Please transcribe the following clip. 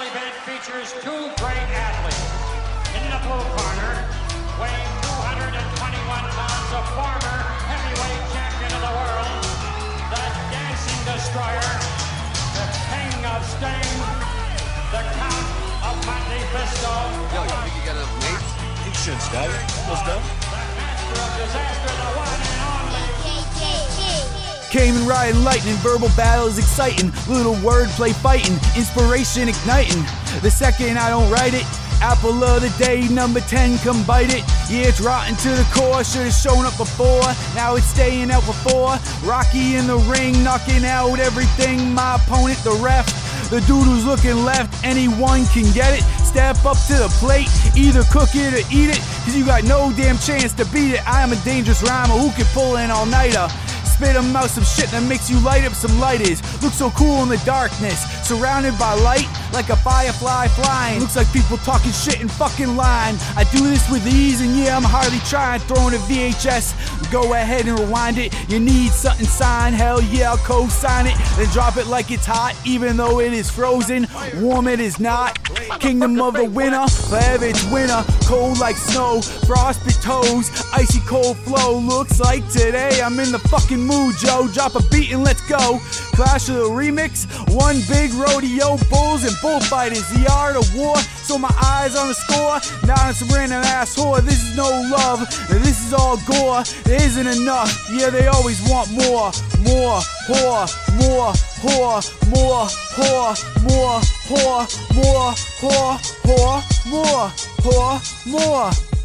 main event features two great athletes. In the blue corner, weighing 221 pounds, a former heavyweight champion of the world, the Dancing Destroyer, the King of Sting, the Count of Monte Cristo, Yo, you think you got? He should, Scott. Almost done. the Master of Disaster, the one and only. Came and riding lightning, verbal battle is exciting. Little wordplay fighting, inspiration igniting. The second I don't write it, apple of the day, number 10, come bite it. Yeah, it's rotten to the core, should've shown up before. Now it's staying out before. Rocky in the ring, knocking out everything. My opponent, the ref. The dude who's looking left, anyone can get it. Step up to the plate, either cook it or eat it. Cause you got no damn chance to beat it. I am a dangerous rhymer who can pull an all nighter. Spit 'em out some shit that makes you light up some lighters. Look so cool in the darkness, surrounded by light like a firefly flying. Looks like people talking shit in fucking line. I do this with ease, and yeah, I'm hardly trying. Throwing a VHS, go ahead and rewind it. You need something signed, hell yeah, I'll co-sign it. Then drop it like it's hot, even though it is frozen. Warm it is not. Kingdom of the winner, forever it's winter. Cold like snow, frostbit toes, icy cold flow. Looks like today I'm in the fucking mood, Joe. Drop a beat and let's go. Clash of the remix, one big rodeo, bulls and bullfighters. The art of war, so my eyes on the score. Not on some random ass whore. This is no love, this is all gore. It isn't enough, yeah, they always want more. More, whore, more, whore, more, whore, more, whore, more, whore, whore, more, whore, more.